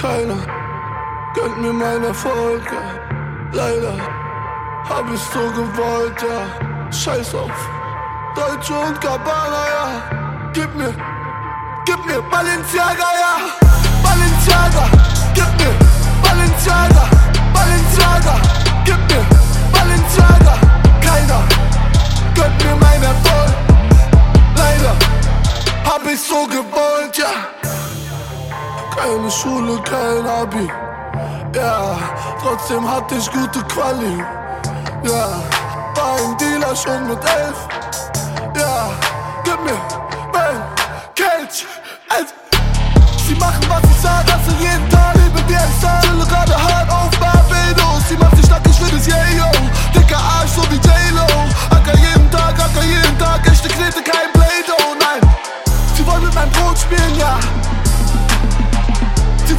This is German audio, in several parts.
Keiner gönnt mir mein Erfolg, ja. Leider hab ich so gewollt, ja. Scheiß auf Deutsche und Gabbana, ja. Gib mir, gib mir Balenciaga, ja. Balenciaga, gib mir Balenciaga, Balenciaga, gib mir Balenciaga. Keiner gönnt mir mein Erfolg. Leider hab ich so gewollt. Keine Schule, kein Abi. Ja, trotzdem hatte ich gute Quali. Ja, war ein Dealer schon mit elf. Ja, gib mir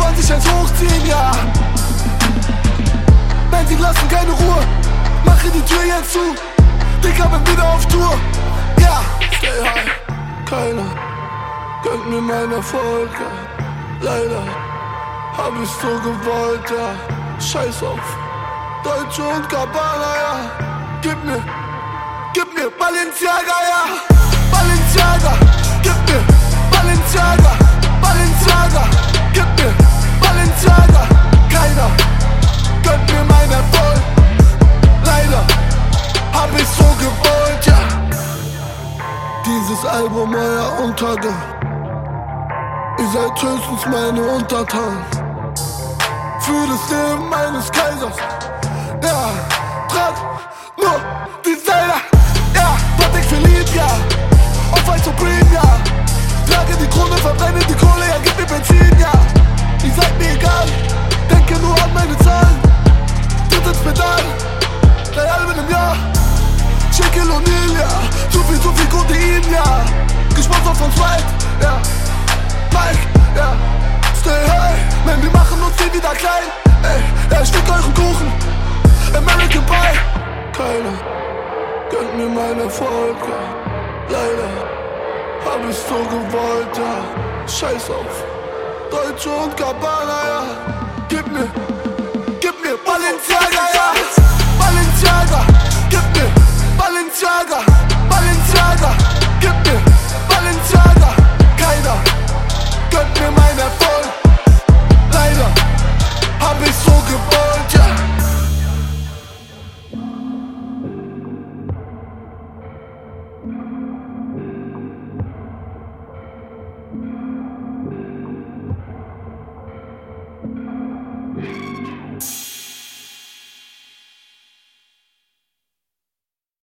wollen sich eins hochziehen, ja. Nein, sie lassen keine Ruhe. Mache die Tür jetzt zu. Dicker, bin wieder auf Tour. Ja, stay high. Keiner gönnt mir mein Erfolg, ja. Leider hab ich so gewollt, ja. Scheiß auf Deutsche und Gabbana, ja. Gib mir, gib mir Balenciaga, ja. Balenciaga, Dieses Album euer Untergang. Ihr seid höchstens meine Untertanen. Für das Leben meines Kaisers. Ja, trag nur Designer. Ja, Patek Philippe, ja. Auf White Supreme, ja. Trage die Krone, verbrenne die Kohle, ja, gib mir Benzin, ja. Ihr seid mir egal, denke nur an meine Zahlen. Tritt ins Pedal, drei Alben im Jahr. Shaquille O'Neal, ja. Zu viel, zu viel Kodein, ja. Gesponsert von Sprite, ja. Mike, ja. Stay high, man, wir machen uns hier wieder klein Ey, ja, ich fick euren Kuchen. American Pie. Keiner gönnt mir mein Erfolg, ja Leider hab ich so gewollt, ja. Scheiß auf Deutsche und Cabana, ja. Gib mir, gib mir Balenciaga, ja.